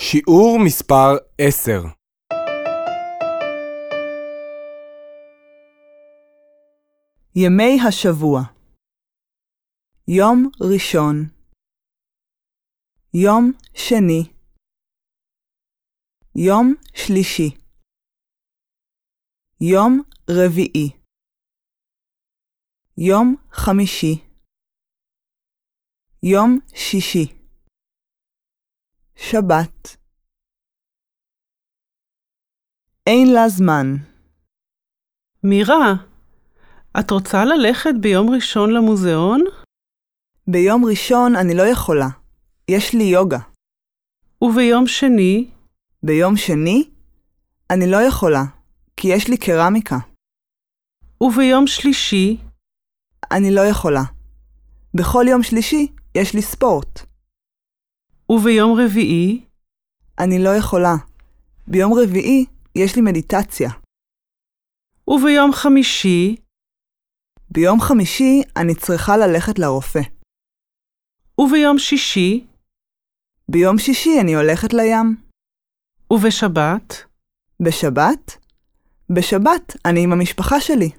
שיעור מספר 10 ימי השבוע. יום ראשון. יום שני. יום שלישי. יום רביעי. יום חמישי. יום שישי שבת אין לה זמן. מירה, את רוצה ללכת ביום ראשון למוזיאון? ביום ראשון אני לא יכולה. יש לי יוגה. וביום שני? ביום שני? אני לא יכולה, כי יש לי קרמיקה. וביום שלישי? אני לא יכולה. בכל יום שלישי יש לי ספורט. וביום רביעי? אני לא יכולה. ביום רביעי יש לי מדיטציה. וביום חמישי? ביום חמישי אני צריכה ללכת לרופא. וביום שישי? ביום שישי אני הולכת לים. ובשבת? בשבת? בשבת אני עם המשפחה שלי.